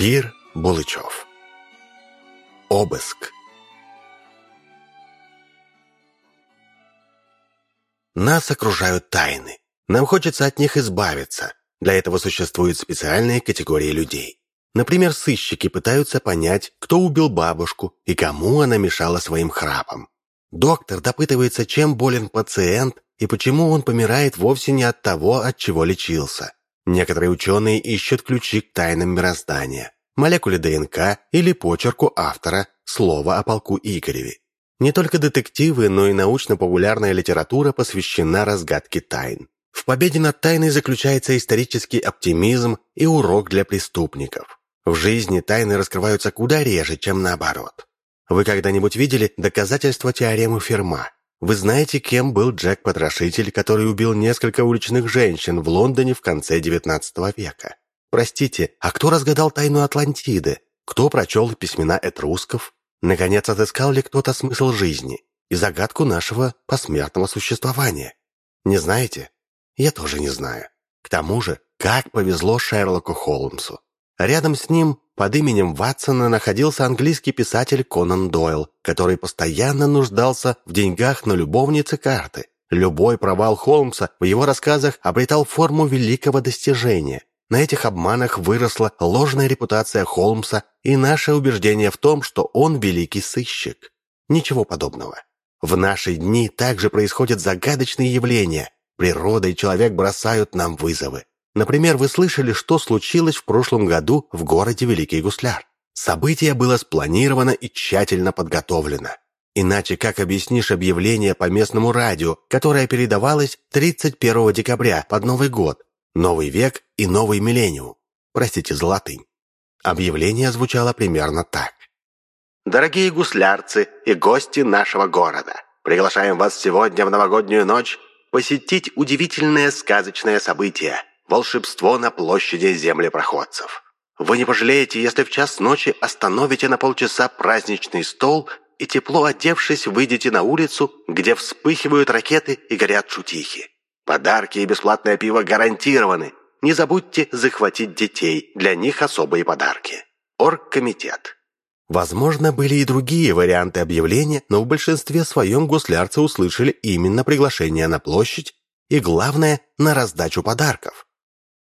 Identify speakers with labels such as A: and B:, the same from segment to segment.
A: Кир Булычев Обыск Нас окружают тайны. Нам хочется от них избавиться. Для этого существуют специальные категории людей. Например, сыщики пытаются понять, кто убил бабушку и кому она мешала своим храпом. Доктор допытывается, чем болен пациент и почему он помирает вовсе не от того, от чего лечился. Некоторые ученые ищут ключи к тайнам мироздания, молекуле ДНК или почерку автора слова о полку Игореве. Не только детективы, но и научно-популярная литература посвящена разгадке тайн. В победе над тайной заключается исторический оптимизм и урок для преступников. В жизни тайны раскрываются куда реже, чем наоборот. Вы когда-нибудь видели доказательства теоремы Ферма? Вы знаете, кем был Джек-потрошитель, который убил несколько уличных женщин в Лондоне в конце XIX века? Простите, а кто разгадал тайну Атлантиды? Кто прочел письмена этрусков? Наконец отыскал ли кто-то смысл жизни и загадку нашего посмертного существования? Не знаете? Я тоже не знаю. К тому же, как повезло Шерлоку Холмсу. Рядом с ним под именем Ватсона находился английский писатель Конан Дойл, который постоянно нуждался в деньгах на любовнице карты. Любой провал Холмса в его рассказах обретал форму великого достижения. На этих обманах выросла ложная репутация Холмса и наше убеждение в том, что он великий сыщик. Ничего подобного. В наши дни также происходят загадочные явления. Природа и человек бросают нам вызовы. Например, вы слышали, что случилось в прошлом году в городе Великий Гусляр. Событие было спланировано и тщательно подготовлено. Иначе как объяснишь объявление по местному радио, которое передавалось 31 декабря под Новый год, Новый век и Новый миллениум? Простите за латынь. Объявление звучало примерно так. «Дорогие гуслярцы и гости нашего города, приглашаем вас сегодня в новогоднюю ночь посетить удивительное сказочное событие – волшебство на площади землепроходцев. Вы не пожалеете, если в час ночи остановите на полчаса праздничный стол и тепло одевшись выйдете на улицу, где вспыхивают ракеты и горят шутихи. Подарки и бесплатное пиво гарантированы. Не забудьте захватить детей, для них особые подарки. Оргкомитет. Возможно, были и другие варианты объявления, но в большинстве своем гуслярцы услышали именно приглашение на площадь и, главное, на раздачу подарков.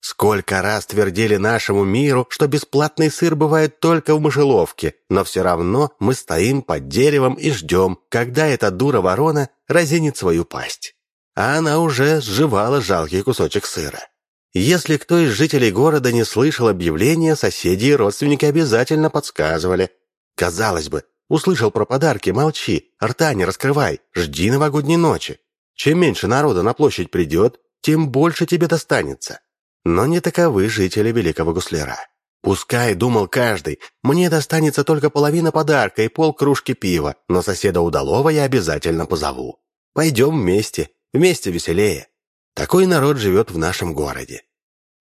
A: Сколько раз твердили нашему миру, что бесплатный сыр бывает только в мышеловке, но все равно мы стоим под деревом и ждем, когда эта дура-ворона разинит свою пасть. А она уже сживала жалкий кусочек сыра. Если кто из жителей города не слышал объявления, соседи и родственники обязательно подсказывали. Казалось бы, услышал про подарки, молчи, рта не раскрывай, жди новогодней ночи. Чем меньше народа на площадь придет, тем больше тебе достанется. Но не таковы жители Великого Гусляра. Пускай, думал каждый, мне достанется только половина подарка и пол кружки пива, но соседа удалого я обязательно позову. Пойдем вместе, вместе веселее. Такой народ живет в нашем городе.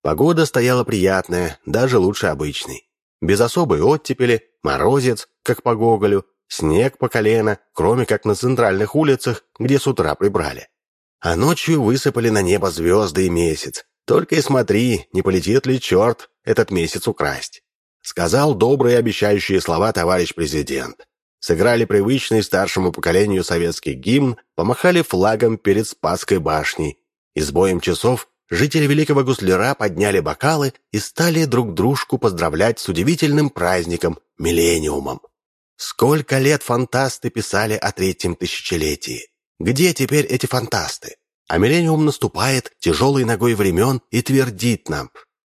A: Погода стояла приятная, даже лучше обычной. Без особой оттепели, морозец, как по Гоголю, снег по колено, кроме как на центральных улицах, где с утра прибрали. А ночью высыпали на небо звезды и месяц, только и смотри, не полетит ли черт этот месяц украсть. Сказал добрые обещающие слова товарищ президент. Сыграли привычный старшему поколению советский гимн, помахали флагом перед Спасской башней. И с боем часов жители Великого Гусляра подняли бокалы и стали друг дружку поздравлять с удивительным праздником – миллениумом. Сколько лет фантасты писали о третьем тысячелетии? Где теперь эти фантасты? А миллениум наступает тяжелой ногой времен и твердит нам.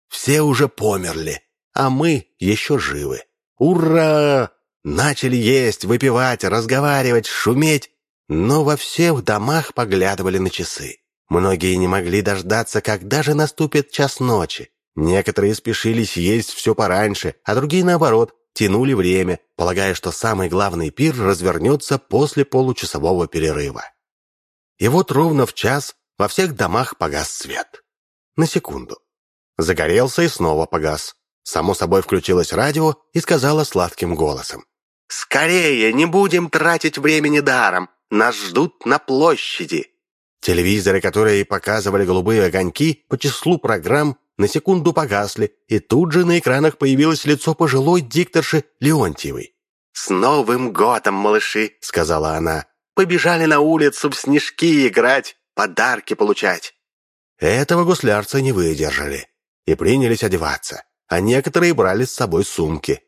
A: Все уже померли, а мы еще живы. Ура! Начали есть, выпивать, разговаривать, шуметь, но во всех домах поглядывали на часы. Многие не могли дождаться, когда же наступит час ночи. Некоторые спешили съесть все пораньше, а другие, наоборот, тянули время, полагая, что самый главный пир развернется после получасового перерыва. И вот ровно в час во всех домах погас свет. На секунду. Загорелся и снова погас. Само собой включилось радио и сказала сладким голосом. «Скорее, не будем тратить времени даром. Нас ждут на площади». Телевизоры, которые показывали голубые огоньки, по числу программ на секунду погасли, и тут же на экранах появилось лицо пожилой дикторши Леонтьевой. «С Новым годом, малыши!» — сказала она. «Побежали на улицу в снежки играть, подарки получать». Этого гуслярцы не выдержали и принялись одеваться, а некоторые брали с собой сумки.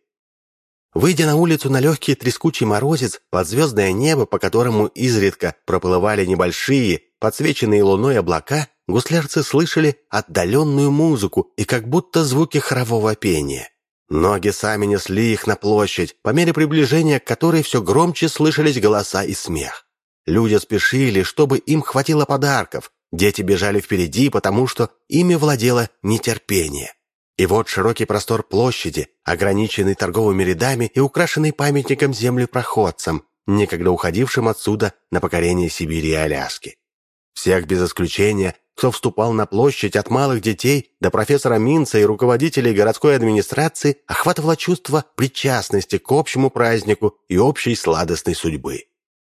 A: Выйдя на улицу на легкий трескучий морозец под звездное небо, по которому изредка проплывали небольшие, подсвеченные луной облака, гуслярцы слышали отдаленную музыку и как будто звуки хорового пения. Ноги сами несли их на площадь, по мере приближения к которой все громче слышались голоса и смех. Люди спешили, чтобы им хватило подарков, дети бежали впереди, потому что ими владело нетерпение. И вот широкий простор площади, ограниченный торговыми рядами и украшенный памятником землепроходцам, некогда уходившим отсюда на покорение Сибири и Аляски. Всех без исключения, кто вступал на площадь от малых детей до профессора Минца и руководителей городской администрации, охватывало чувство причастности к общему празднику и общей сладостной судьбы.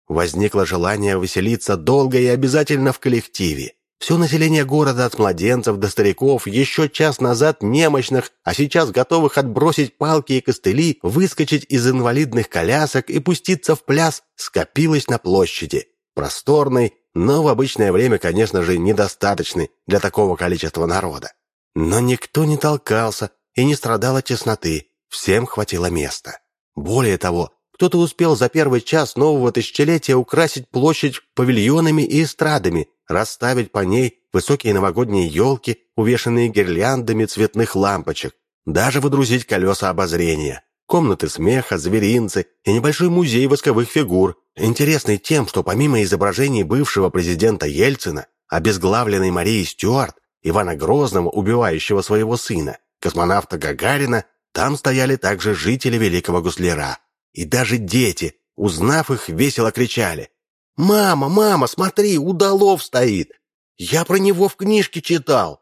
A: Возникло желание веселиться долго и обязательно в коллективе. Все население города от младенцев до стариков, еще час назад немощных, а сейчас готовых отбросить палки и костыли, выскочить из инвалидных колясок и пуститься в пляс, скопилось на площади, просторной, но в обычное время, конечно же, недостаточной для такого количества народа. Но никто не толкался и не страдал от тесноты, всем хватило места. Более того, кто-то успел за первый час нового тысячелетия украсить площадь павильонами и эстрадами, расставить по ней высокие новогодние елки, увешанные гирляндами цветных лампочек, даже выдрузить колеса обозрения, комнаты смеха, зверинцы и небольшой музей восковых фигур, интересный тем, что помимо изображений бывшего президента Ельцина, обезглавленной Марии Стюарт, Ивана Грозного, убивающего своего сына, космонавта Гагарина, там стояли также жители Великого Гусляра, и даже дети, узнав их, весело кричали. «Мама, мама, смотри, удалов стоит! Я про него в книжке читал!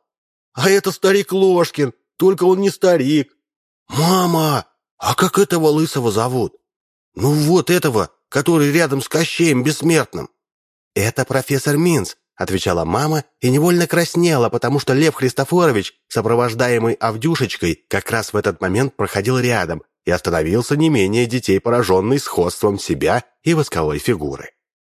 A: А это старик Ложкин, только он не старик! Мама, а как этого лысого зовут? Ну вот этого, который рядом с Кощеем Бессмертным!» «Это профессор Минц», — отвечала мама и невольно краснела, потому что Лев Христофорович, сопровождаемый Авдюшечкой, как раз в этот момент проходил рядом и остановился не менее детей, пораженный сходством себя и восковой фигуры.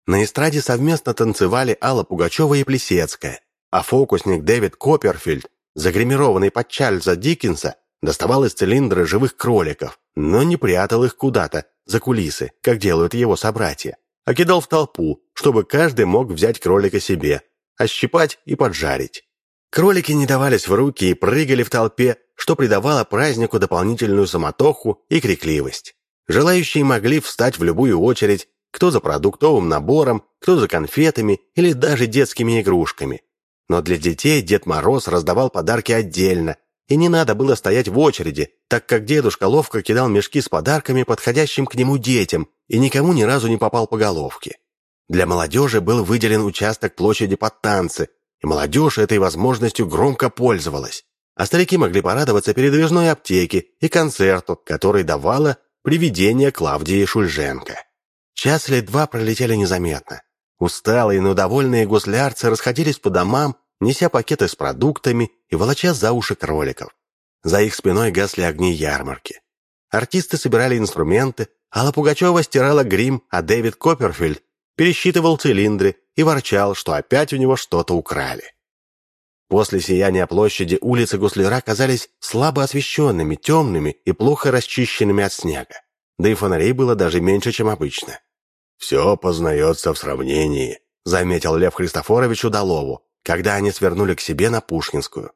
A: На эстраде совместно танцевали Алла Пугачева и Плесецкая, а фокусник Дэвид Копперфильд, загримированный под Чарльза Диккенса, доставал из цилиндра живых кроликов, но не прятал их куда-то, за кулисы, как делают его собратья, а кидал в толпу, чтобы каждый мог взять кролика себе, ощипать и поджарить. Кролики не давались в руки и прыгали в толпе, что придавало празднику дополнительную самотоху и крикливость. Желающие могли встать в любую очередь, кто за продуктовым набором, кто за конфетами или даже детскими игрушками. Но для детей Дед Мороз раздавал подарки отдельно, и не надо было стоять в очереди, так как дедушка ловко кидал мешки с подарками подходящим к нему детям и никому ни разу не попал по головке. Для молодежи был выделен участок площади под танцы, и молодежь этой возможностью громко пользовалась а старики могли порадоваться передвижной аптеке и концерту, который давала привидение Клавдии Шульженко. Час или два пролетели незаметно. Усталые, но довольные гуслярцы расходились по домам, неся пакеты с продуктами и волоча за уши кроликов. За их спиной гасли огни ярмарки. Артисты собирали инструменты, Алла Пугачева стирала грим, а Дэвид Копперфильд пересчитывал цилиндры и ворчал, что опять у него что-то украли. После сияния площади улицы Гусляра казались слабо освещенными, темными и плохо расчищенными от снега. Да и фонарей было даже меньше, чем обычно. «Все познается в сравнении», — заметил Лев Христофорович Удалову, когда они свернули к себе на Пушкинскую.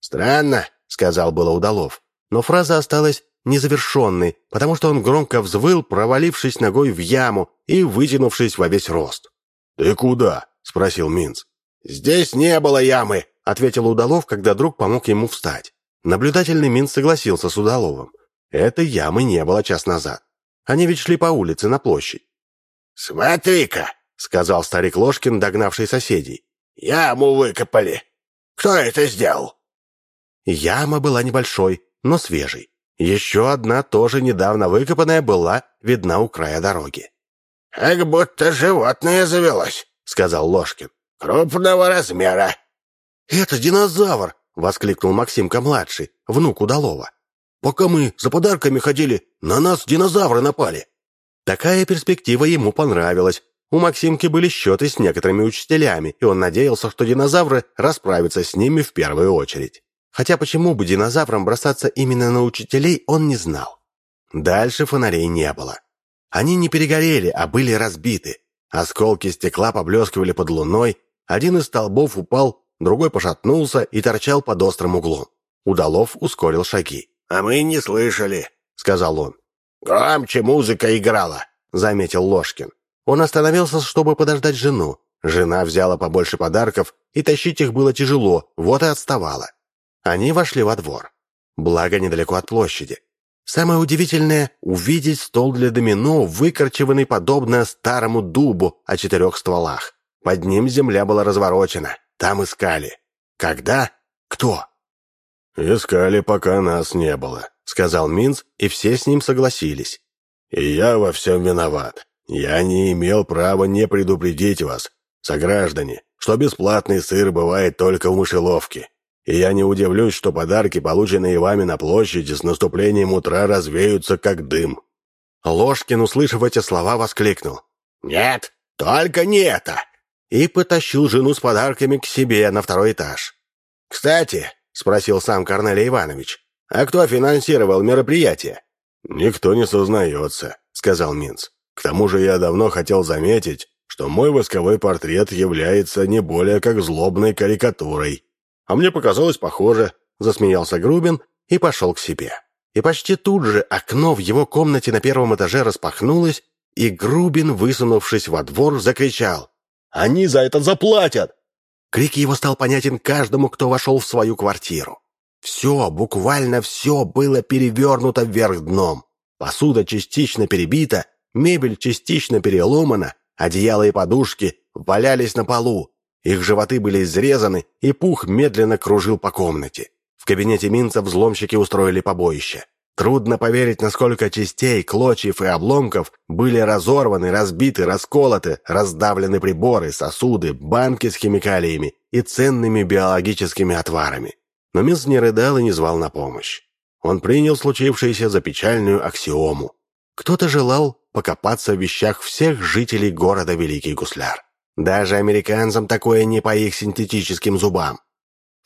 A: «Странно», — сказал было Удалов, но фраза осталась незавершенной, потому что он громко взвыл, провалившись ногой в яму и вытянувшись во весь рост. «Ты куда?» — спросил Минц. «Здесь не было ямы», ответил Удалов, когда друг помог ему встать. Наблюдательный Мин согласился с Удаловым. Этой ямы не было час назад. Они ведь шли по улице на площадь. «Смотри-ка», — сказал старик Ложкин, догнавший соседей. «Яму выкопали. Кто это сделал?» Яма была небольшой, но свежей. Еще одна, тоже недавно выкопанная, была видна у края дороги. «Как будто животное завелось», — сказал Ложкин. «Крупного размера. «Это динозавр!» — воскликнул Максимка-младший, внук Удалова. «Пока мы за подарками ходили, на нас динозавры напали». Такая перспектива ему понравилась. У Максимки были счеты с некоторыми учителями, и он надеялся, что динозавры расправятся с ними в первую очередь. Хотя почему бы динозаврам бросаться именно на учителей, он не знал. Дальше фонарей не было. Они не перегорели, а были разбиты. Осколки стекла поблескивали под луной, один из столбов упал, другой пошатнулся и торчал под острым углом. Удалов ускорил шаги.
B: «А мы не слышали», — сказал он.
A: «Громче музыка играла», — заметил Ложкин. Он остановился, чтобы подождать жену. Жена взяла побольше подарков, и тащить их было тяжело, вот и отставала. Они вошли во двор. Благо, недалеко от площади. Самое удивительное — увидеть стол для домино, выкорчеванный подобно старому дубу о четырех стволах. Под ним земля была разворочена. Там искали. Когда? Кто?
B: «Искали, пока нас не было», — сказал Минц, и все с ним согласились. «И я во всем виноват. Я не имел права не предупредить вас, сограждане, что бесплатный сыр бывает только в мышеловке. И я не удивлюсь, что подарки, полученные вами на площади, с наступлением утра развеются, как дым».
A: Ложкин, услышав эти слова, воскликнул. «Нет, только не это!» И потащил жену с подарками к себе на второй этаж. «Кстати», — спросил сам Корнелий Иванович, «а кто финансировал мероприятие?»
B: «Никто не сознается», — сказал Минц. «К тому же я давно хотел заметить, что мой восковой портрет является не более как злобной карикатурой.
A: «А мне показалось похоже», — засмеялся Грубин и пошел к себе. И почти тут же окно в его комнате на первом этаже распахнулось, и Грубин, высунувшись во двор, закричал. «Они за это заплатят!» Крик его стал понятен каждому, кто вошел в свою квартиру. Все, буквально все было перевернуто вверх дном. Посуда частично перебита, мебель частично переломана, одеяла и подушки валялись на полу, их животы были изрезаны, и пух медленно кружил по комнате. В кабинете Минца взломщики устроили побоище. Трудно поверить, насколько частей, клочьев и обломков были разорваны, разбиты, расколоты, раздавлены приборы, сосуды, банки с химикалиями и ценными биологическими отварами. Но Минц не рыдал и не звал на помощь. Он принял случившееся за печальную аксиому. Кто-то желал покопаться в вещах всех жителей города Великий Гусляр. Даже американцам такое не по их синтетическим зубам.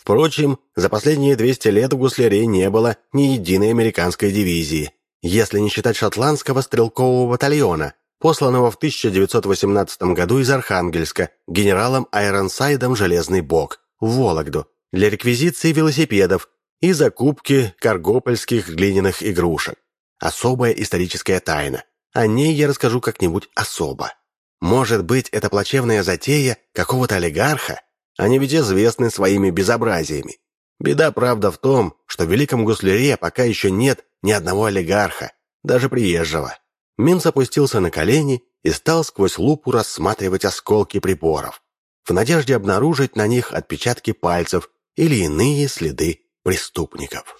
A: Впрочем, за последние 200 лет в гусляре не было ни единой американской дивизии, если не считать шотландского стрелкового батальона, посланного в 1918 году из Архангельска генералом Айронсайдом «Железный бог» в Вологду для реквизиции велосипедов и закупки каргопольских глиняных игрушек. Особая историческая тайна. О ней я расскажу как-нибудь особо. Может быть, это плачевная затея какого-то олигарха? Они ведь известны своими безобразиями. Беда, правда, в том, что в Великом Гусляре пока еще нет ни одного олигарха, даже приезжего. Минц опустился на колени и стал сквозь лупу рассматривать осколки приборов, в надежде обнаружить на них отпечатки пальцев или иные следы преступников.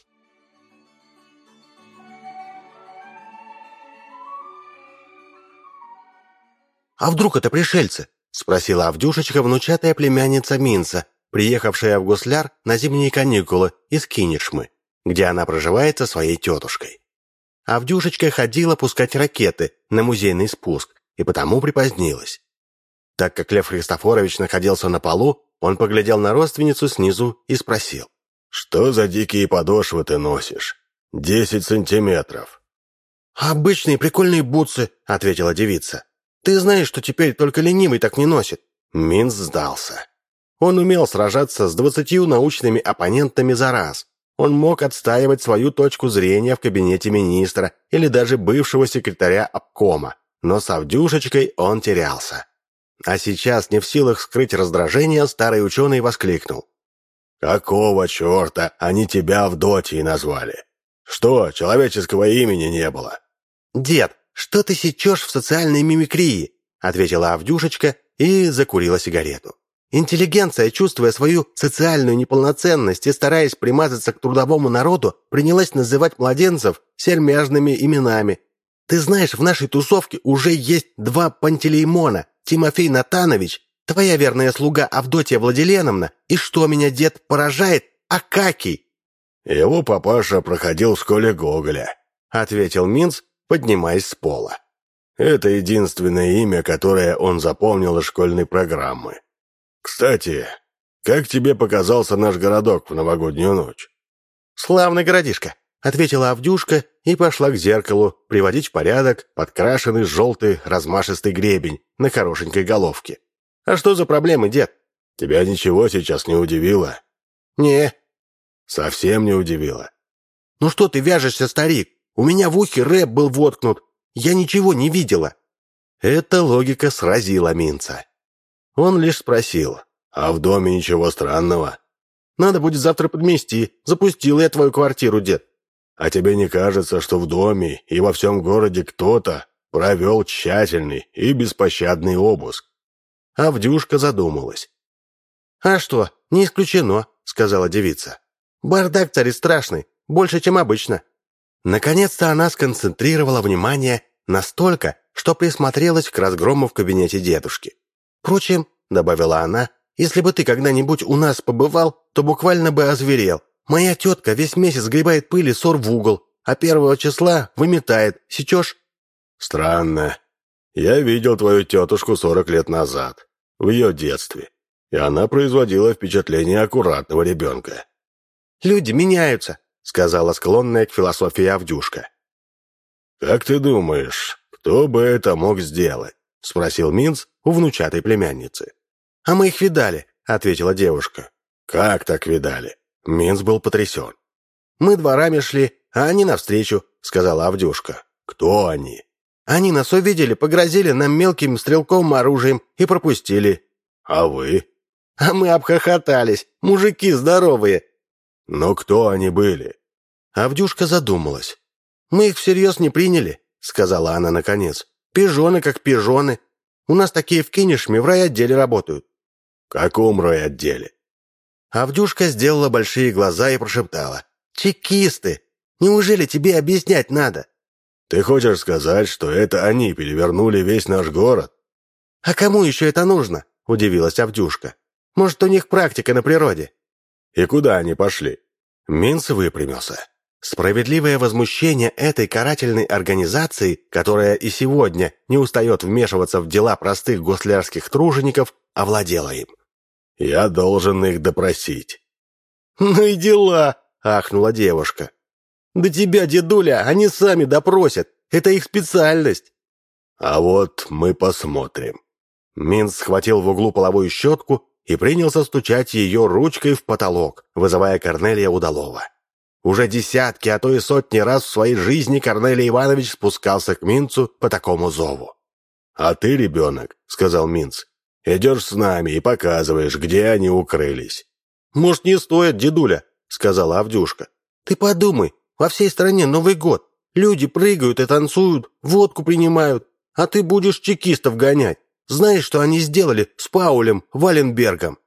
A: «А вдруг это пришельцы?» — спросила Авдюшечка, внучатая племянница Минца, приехавшая в Гусляр на зимние каникулы из Кинешмы, где она проживает со своей тетушкой. Авдюшечка ходила пускать ракеты на музейный спуск и потому припозднилась. Так как Лев Христофорович находился на полу, он поглядел на родственницу снизу и спросил.
B: «Что за дикие подошвы ты носишь? Десять сантиметров».
A: «Обычные прикольные бутсы», — ответила девица. Ты знаешь, что теперь только ленивый так не носит». Минц сдался. Он умел сражаться с двадцатью научными оппонентами за раз. Он мог отстаивать свою точку зрения в кабинете министра или даже бывшего секретаря обкома, но с Авдюшечкой он терялся. А сейчас, не в силах скрыть раздражение, старый ученый воскликнул.
B: «Какого черта они тебя в доте назвали? Что, человеческого имени не было?»
A: «Дед, «Что ты сечешь в социальной мимикрии?» — ответила Авдюшечка и закурила сигарету. Интеллигенция, чувствуя свою социальную неполноценность и стараясь примазаться к трудовому народу, принялась называть младенцев сермяжными именами. «Ты знаешь, в нашей тусовке уже есть два Пантелеймона, Тимофей Натанович, твоя верная слуга Авдотья Владиленовна, и что меня дед поражает, Акакий?»
B: «Его папаша проходил в школе Гоголя», — ответил Минц, поднимаясь с пола. «Это единственное имя, которое он запомнил из школьной программы. Кстати, как тебе показался наш городок в новогоднюю ночь?»
A: «Славный городишко», — ответила Авдюшка и пошла к зеркалу приводить в порядок подкрашенный желтый размашистый гребень на хорошенькой головке. «А что за проблемы, дед?»
B: «Тебя ничего сейчас не удивило?»
A: «Не».
B: «Совсем не удивило?»
A: «Ну что ты вяжешься, старик? У меня в ухе рэп был воткнут. Я ничего не видела». Эта логика сразила Минца. Он лишь спросил.
B: «А в доме ничего странного?»
A: «Надо будет завтра подмести. Запустил я твою квартиру, дед».
B: «А тебе не кажется, что в доме и во всем городе кто-то провел тщательный и беспощадный обыск?»
A: Авдюшка задумалась. «А что, не исключено», — сказала девица. «Бардак царит страшный, больше, чем обычно». Наконец-то она сконцентрировала внимание настолько, что присмотрелась к разгрому в кабинете дедушки. «Впрочем», — добавила она, — «если бы ты когда-нибудь у нас побывал, то буквально бы озверел. Моя тетка весь месяц гребает пыль и ссор в угол, а первого числа выметает. Сечешь?»
B: «Странно. Я видел твою тетушку сорок лет назад, в ее детстве, и она производила впечатление аккуратного ребенка».
A: «Люди меняются», — сказала склонная к философии Авдюшка.
B: «Как ты думаешь, кто бы это мог сделать?» — спросил Минц у внучатой племянницы.
A: «А мы их видали», — ответила девушка.
B: «Как так видали?»
A: Минц был потрясен. «Мы дворами шли, а они навстречу», — сказала Авдюшка.
B: «Кто они?»
A: «Они нас увидели, погрозили нам мелким стрелковым оружием и пропустили».
B: «А вы?»
A: «А мы обхохотались, мужики здоровые,
B: «Но кто они были?»
A: Авдюшка задумалась. «Мы их всерьез не приняли», — сказала она наконец. «Пижоны как пижоны. У нас такие в Кинешме в райотделе работают».
B: «В каком райотделе?»
A: Авдюшка сделала большие глаза и прошептала. «Чекисты! Неужели тебе объяснять надо?»
B: «Ты хочешь сказать, что это они перевернули весь наш город?»
A: «А кому еще это нужно?» — удивилась Авдюшка. «Может, у них практика на природе?»
B: «И куда они пошли?»
A: Минц выпрямился. Справедливое возмущение этой карательной организации, которая и сегодня не устает вмешиваться в дела простых гослярских тружеников, овладело им.
B: «Я должен их допросить».
A: «Ну и дела!» — ахнула девушка. «Да тебя, дедуля, они сами допросят. Это их специальность».
B: «А вот мы посмотрим».
A: Минц схватил в углу половую щетку и принялся стучать ее ручкой в потолок, вызывая Корнелия Удалова. Уже десятки, а то и сотни раз в своей жизни Корнелий Иванович спускался к Минцу по такому зову.
B: «А ты, ребенок», — сказал Минц, — «идешь с нами и показываешь, где они укрылись».
A: «Может, не стоит, дедуля», — сказала Авдюшка. «Ты подумай, во всей стране Новый год. Люди прыгают и танцуют, водку принимают, а ты будешь чекистов гонять. Знаешь, что они сделали с Паулем Валенбергом?»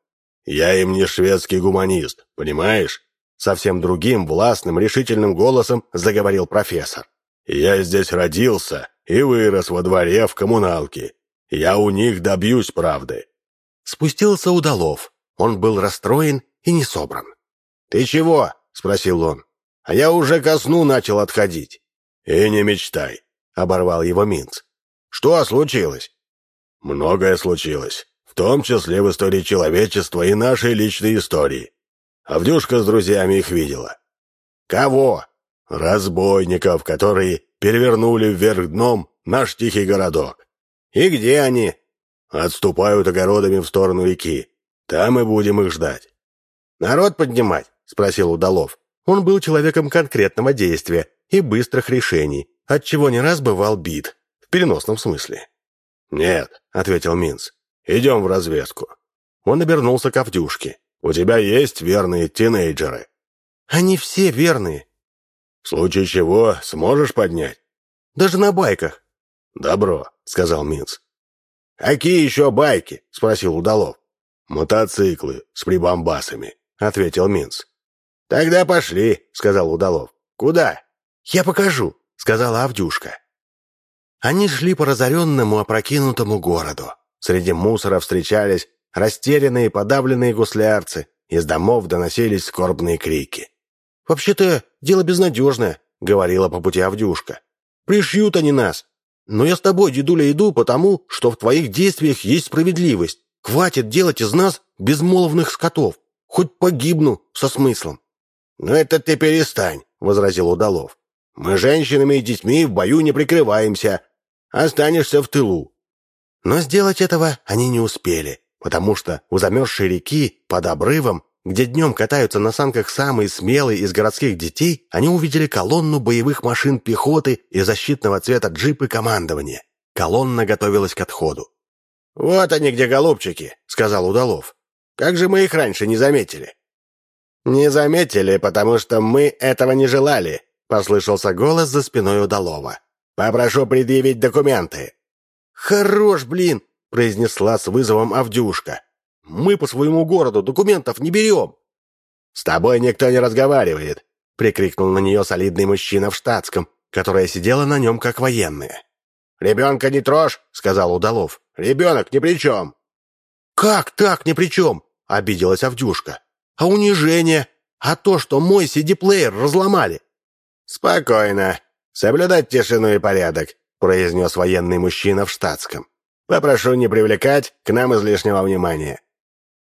B: «Я им не шведский гуманист, понимаешь?»
A: Совсем другим, властным, решительным голосом заговорил профессор.
B: «Я здесь родился и вырос во дворе в коммуналке. Я у них добьюсь правды».
A: Спустился Удалов. Он был расстроен и не собран. «Ты чего?» — спросил он. «А я уже ко сну начал отходить».
B: «И не мечтай», — оборвал его Минц.
A: «Что случилось?»
B: Многое случилось, в том числе в истории человечества и нашей личной истории. Авдюшка с друзьями их видела.
A: Кого?
B: Разбойников, которые перевернули вверх дном наш тихий городок.
A: И где они?
B: Отступают огородами в сторону реки. Там и будем их ждать.
A: Народ поднимать? Спросил Удалов. Он был человеком конкретного действия и быстрых решений, отчего не раз бывал бит, в переносном смысле.
B: «Нет», — ответил Минц. «Идем в разведку».
A: Он обернулся к Авдюшке.
B: «У тебя есть верные тинейджеры?»
A: «Они все верные».
B: «В случае чего сможешь поднять?»
A: «Даже на байках».
B: «Добро», — сказал Минц.
A: «Какие еще байки?» — спросил Удалов.
B: «Мотоциклы с прибамбасами», — ответил Минц.
A: «Тогда пошли», — сказал Удалов. «Куда?» «Я покажу», — сказала Авдюшка. Они шли по разоренному, опрокинутому городу. Среди мусора встречались растерянные, подавленные гуслярцы,
B: из домов доносились скорбные крики.
A: «Вообще-то дело безнадежное», — говорила по пути Авдюшка. «Пришьют они нас. Но я с тобой, дедуля, иду, потому что в твоих действиях есть справедливость. Хватит делать из нас безмолвных скотов. Хоть погибну со смыслом».
B: «Ну это ты перестань», — возразил Удалов. «Мы женщинами и детьми в бою не прикрываемся. Останешься в тылу».
A: Но сделать этого они не успели, потому что у замерзшей реки под обрывом, где днем катаются на санках самые смелые из городских детей, они увидели колонну боевых машин пехоты и защитного цвета джипы командования. Колонна готовилась к отходу.
B: «Вот они где, голубчики», — сказал Удалов. «Как же мы их раньше не заметили?» «Не заметили, потому что мы этого не желали», — послышался голос за спиной Удалова. «Попрошу предъявить документы».
A: «Хорош, блин!» — произнесла с вызовом Авдюшка. «Мы по своему городу документов не берем!»
B: «С тобой никто не разговаривает!» — прикрикнул на нее солидный мужчина в штатском, которая сидела на нем как военная. «Ребенка не трожь!» — сказал Удалов. «Ребенок ни при чем!»
A: «Как так ни при чем?» — обиделась Авдюшка. «А унижение? А то, что мой CD-плеер разломали?»
B: «Спокойно. Соблюдать тишину и порядок произнес военный мужчина в штатском. «Попрошу не привлекать к нам излишнего внимания».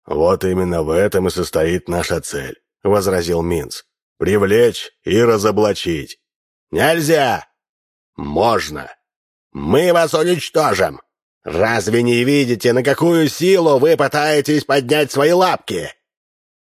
B: «Вот именно в этом и состоит наша цель», — возразил Минц. «Привлечь и разоблачить». «Нельзя!» «Можно!» «Мы вас уничтожим! Разве не видите, на какую силу вы пытаетесь поднять свои лапки?»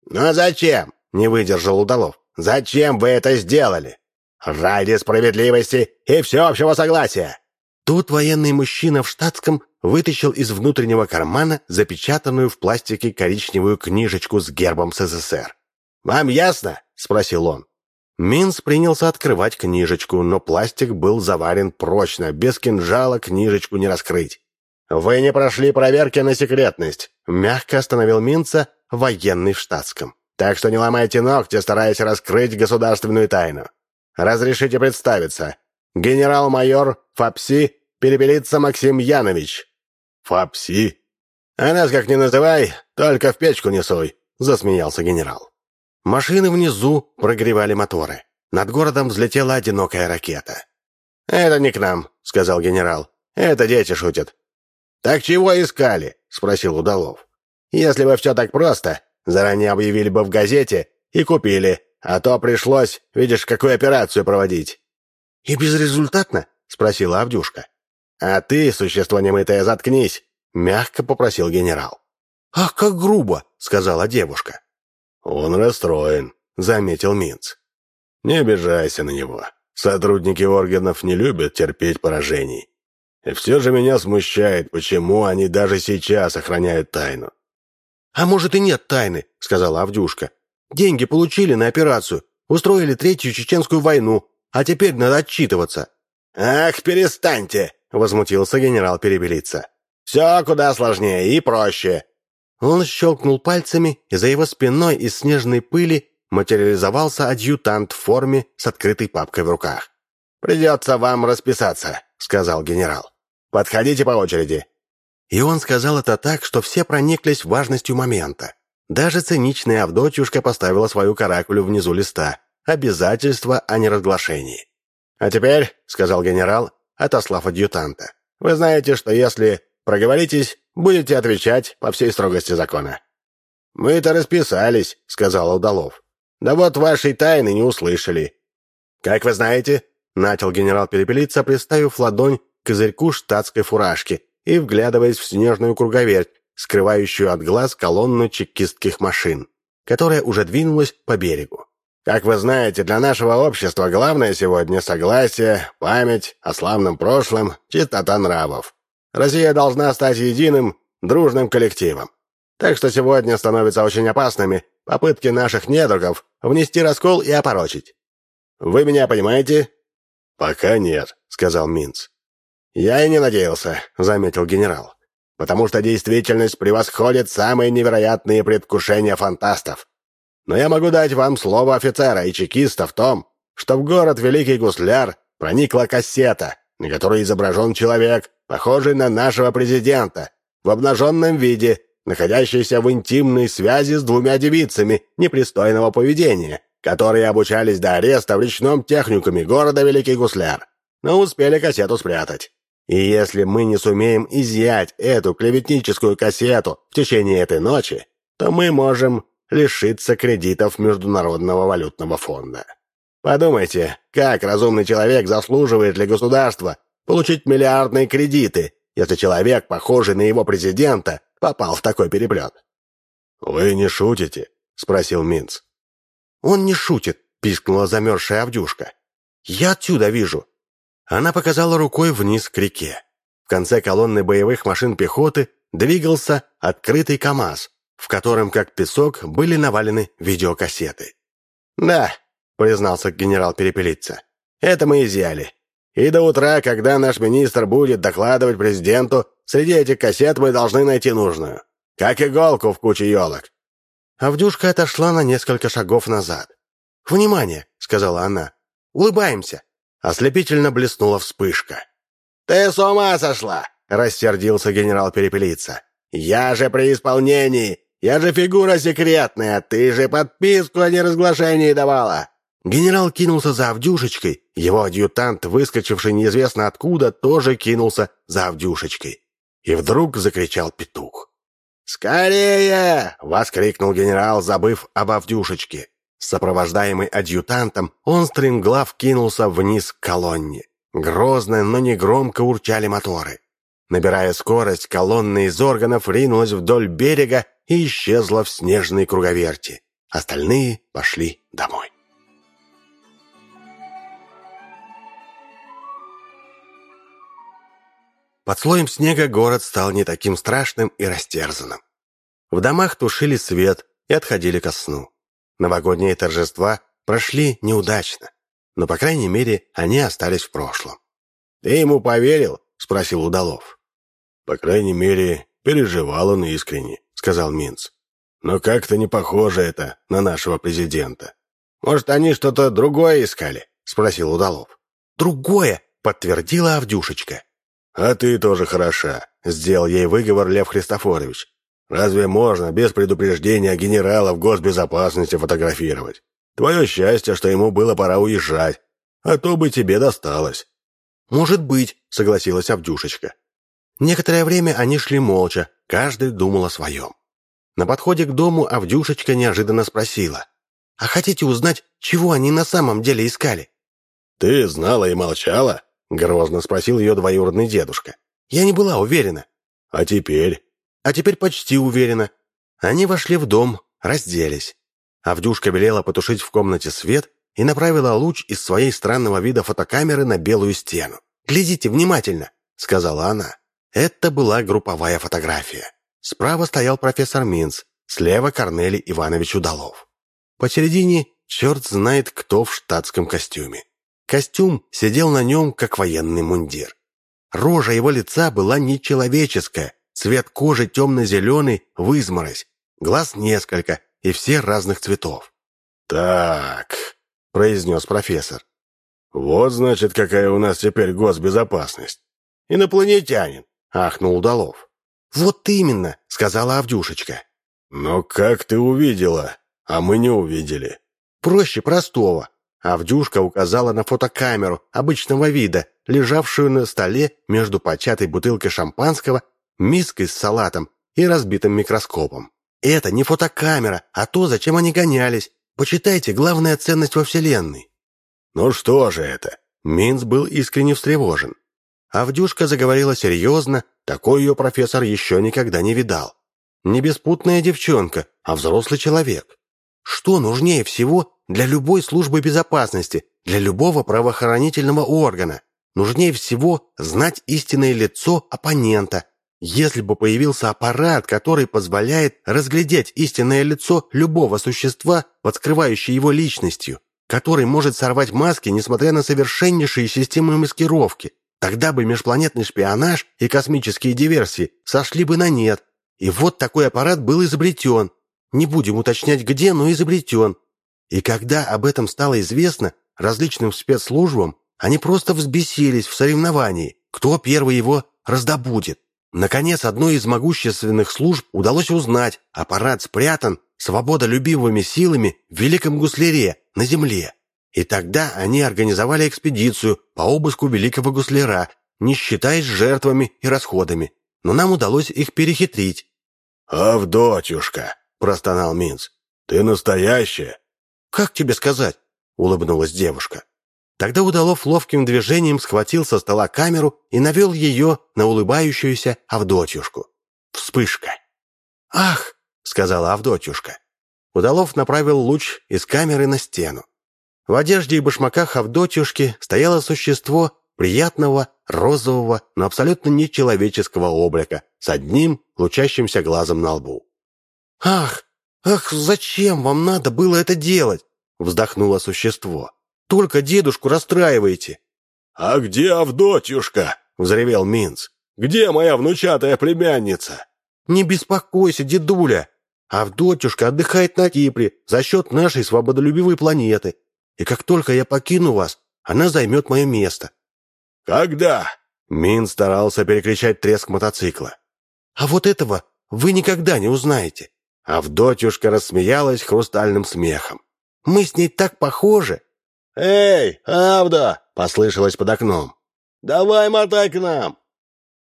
B: «Но зачем?» — не выдержал Удалов. «Зачем вы это сделали?» «Ради справедливости и всеобщего согласия!»
A: Тут военный мужчина в штатском вытащил из внутреннего кармана запечатанную в пластике коричневую книжечку с гербом СССР.
B: «Вам ясно?» — спросил он.
A: Минс принялся открывать книжечку, но пластик был заварен прочно, без кинжала книжечку не раскрыть.
B: «Вы не прошли проверки на секретность», —
A: мягко остановил Минца военный в штатском.
B: «Так что не ломайте ногти, стараясь раскрыть государственную тайну. Разрешите представиться. Генерал-майор ФАПСИ Перепелица Максим Янович».
A: «ФАПСИ?»
B: «А нас как ни называй, только в печку не суй», — засмеялся генерал.
A: Машины внизу прогревали моторы. Над городом взлетела одинокая ракета.
B: «Это не к нам», — сказал генерал. «Это дети шутят». «Так чего искали?» — спросил Удалов. «Если бы все так просто, заранее объявили бы в газете и купили, а то пришлось, видишь, какую операцию проводить».
A: «И безрезультатно?» — спросила Авдюшка.
B: «А ты, существо немытое, заткнись!» — мягко попросил генерал.
A: «Ах, как грубо!» — сказала девушка.
B: «Он расстроен», — заметил Минц. «Не обижайся на него. Сотрудники органов не любят терпеть поражений. И все же меня смущает, почему они даже сейчас охраняют тайну».
A: «А может и нет тайны», — сказала Авдюшка. Деньги получили на операцию, устроили Третью Чеченскую войну, а теперь надо отчитываться».
B: «Ах, перестаньте!» — возмутился генерал Перебелица. «Все куда сложнее и проще».
A: Он щелкнул пальцами, и за его спиной из снежной пыли материализовался адъютант в форме с открытой папкой в руках.
B: «Придется вам расписаться», — сказал генерал. «Подходите по очереди».
A: И он сказал это так, что все прониклись важностью момента. Даже циничная Авдотьюшка поставила свою каракулю внизу листа. Обязательство о неразглашении.
B: «А теперь», — сказал генерал, отослав адъютанта, «вы знаете, что если проговоритесь, будете отвечать по всей строгости закона». «Мы-то расписались», — сказал Удалов. «Да вот вашей тайны не услышали». «Как вы знаете», — начал генерал перепелиться, приставив ладонь к козырьку штатской фуражки и вглядываясь в снежную круговерть, скрывающую от глаз колонну чекистских машин, которая уже двинулась по берегу. Как вы знаете, для нашего общества главное сегодня согласие, память о славном прошлом, чистота нравов. Россия должна стать единым, дружным коллективом. Так что сегодня становятся очень опасными попытки наших недругов внести раскол и опорочить. Вы меня понимаете?» «Пока нет», — сказал Минц. «Я и не надеялся», — заметил генерал потому что действительность превосходит самые невероятные предвкушения фантастов. Но я могу дать вам слово офицера и чекиста в том, что в город Великий Гусляр проникла кассета, на которой изображен человек, похожий на нашего президента, в обнаженном виде, находящийся в интимной связи с двумя девицами непристойного поведения, которые обучались до ареста в речном техникуме города Великий Гусляр, но успели кассету спрятать. И если мы не сумеем изъять эту клеветническую кассету в течение этой ночи, то мы можем лишиться кредитов Международного валютного фонда. Подумайте, как разумный человек заслуживает для государства получить миллиардные кредиты, если человек, похожий на его президента, попал в такой переплет. «Вы не шутите?» — спросил Минц.
A: «Он не шутит», — пискнула замерзшая Авдюшка. «Я отсюда вижу». Она показала рукой вниз к реке. В конце колонны боевых машин пехоты двигался открытый КАМАЗ, в котором, как песок, были навалены видеокассеты.
B: «Да», — признался генерал Перепелица, — «это мы изъяли. И до утра, когда наш министр будет докладывать президенту, среди этих кассет мы должны найти нужную. Как иголку в куче елок.
A: Авдюшка отошла на несколько шагов назад. «Внимание!» — сказала она. «Улыбаемся!» Ослепительно блеснула вспышка.
B: «Ты с ума сошла!» — рассердился генерал Перепелица. «Я же при исполнении! Я же фигура секретная! Ты же подписку о неразглашении давала!»
A: Генерал кинулся за Авдюшечкой, его адъютант, выскочивший неизвестно откуда, тоже кинулся за Авдюшечкой. И вдруг закричал петух.
B: «Скорее!» — воскликнул генерал, забыв об Авдюшечке.
A: Сопровождаемый адъютантом, он стремглав кинулся вниз к колонне. Грозно, но не громко урчали моторы. Набирая скорость, колонна из органов ринулась вдоль берега и исчезла в снежной круговерти. Остальные пошли домой. Под слоем снега город стал не таким страшным и растерзанным. В домах тушили свет и отходили ко сну. Новогодние торжества прошли неудачно, но, по крайней мере, они остались в прошлом.
B: «Ты ему поверил?» — спросил Удалов.
C: «По крайней мере, переживал он искренне», — сказал Минц. «Но как-то не похоже это на нашего президента».
B: «Может, они что-то другое искали?» — спросил Удалов.
A: «Другое!» — подтвердила Авдюшечка.
C: «А ты тоже хороша», — сделал ей выговор Лев Христофорович. «Разве можно без предупреждения генерала в госбезопасности фотографировать? Твое счастье, что ему было пора уезжать, а то бы тебе досталось».
A: «Может быть», — согласилась Авдюшечка. Некоторое время они шли молча, каждый думал о своем. На подходе к дому Авдюшечка неожиданно спросила. «А хотите узнать, чего они на самом деле искали?»
C: «Ты знала и молчала?» — грозно спросил ее двоюродный дедушка.
A: «Я не была уверена».
C: «А теперь?»
A: «А теперь почти уверена». Они вошли в дом, разделись. Авдюшка велела потушить в комнате свет и направила луч из своей странного вида фотокамеры на белую стену. «Глядите внимательно», — сказала она. Это была групповая фотография. Справа стоял профессор Минц, слева Корнелий Иванович Удалов. Посередине черт знает кто в штатском костюме. Костюм сидел на нем, как военный мундир. Рожа его лица была нечеловеческая, цвет кожи темно-зеленый, вызморозь, глаз несколько, и все разных цветов.
C: «Так», — произнес профессор, — «вот, значит, какая у нас теперь госбезопасность. Инопланетянин», — ахнул Удалов.
A: «Вот именно», — сказала Авдюшечка.
C: «Но как ты увидела, а мы не увидели?»
A: «Проще простого. Авдюшка указала на фотокамеру обычного вида, лежавшую на столе между початой бутылкой шампанского, миской с салатом и разбитым микроскопом. «Это не фотокамера, а то, зачем они гонялись. Почитайте, главная ценность во Вселенной».
C: «Ну что же это?»
A: Минц был искренне встревожен. Авдюшка заговорила серьезно, такой ее профессор еще никогда не видал. Не беспутная девчонка, а взрослый человек. Что нужнее всего для любой службы безопасности, для любого правоохранительного органа. Нужнее всего знать истинное лицо оппонента. Если бы появился аппарат, который позволяет разглядеть истинное лицо любого существа под скрывающей его личностью, который может сорвать маски, несмотря на совершеннейшие системы маскировки, тогда бы межпланетный шпионаж и космические диверсии сошли бы на нет. И вот такой аппарат был изобретен. Не будем уточнять где, но изобретен. И когда об этом стало известно различным спецслужбам, они просто взбесились в соревновании, кто первый его раздобудет. Наконец, одной из могущественных служб удалось узнать, аппарат спрятан свободолюбивыми силами в Великом Гусляре на земле. И тогда они организовали экспедицию по обыску Великого Гусляра, не считаясь жертвами и расходами. Но нам удалось их перехитрить.
C: «Авдотюшка!» – простонал Минц. «Ты настоящая?»
A: «Как тебе сказать?» – улыбнулась девушка. Тогда Удалов ловким движением схватил со стола камеру и навел ее на улыбающуюся Авдотьюшку. Вспышка. «Ах!» — сказала Авдотьюшка. Удалов направил луч из камеры на стену. В одежде и башмаках Авдотьюшки стояло существо приятного, розового, но абсолютно нечеловеческого облика с одним лучащимся глазом на лбу. «Ах! Ах, зачем вам надо было это делать?» — вздохнуло существо. Только дедушку расстраиваете».
C: «А где Авдотьюшка?» — взревел Минц. «Где моя внучатая племянница?»
A: «Не беспокойся, дедуля. Авдотьюшка отдыхает на Кипре за счет нашей свободолюбивой планеты. И как только я покину вас, она займет мое место».
C: «Когда?»
A: Мин старался перекричать треск мотоцикла. «А вот этого вы никогда не узнаете». Авдотьюшка рассмеялась хрустальным смехом. «Мы с ней так похожи.
C: «Эй, Авда!» — послышалось под окном. «Давай мотай к нам!»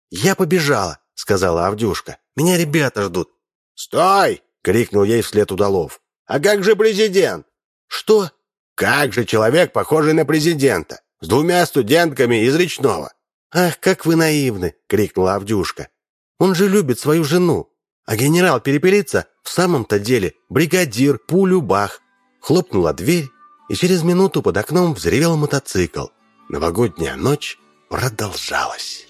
A: «Я побежала», — сказала Авдюшка. «Меня ребята ждут».
C: «Стой!» — крикнул ей вслед Удалов. «А как же президент?»
A: «Что?»
C: «Как же человек, похожий на президента, с двумя студентками из Речного?»
A: «Ах, как вы наивны!» — крикнула Авдюшка. «Он же любит свою жену, а генерал Перепелица в самом-то деле бригадир, пулю, бах!» Хлопнула дверь, и через минуту под окном взревел мотоцикл. Новогодняя ночь продолжалась.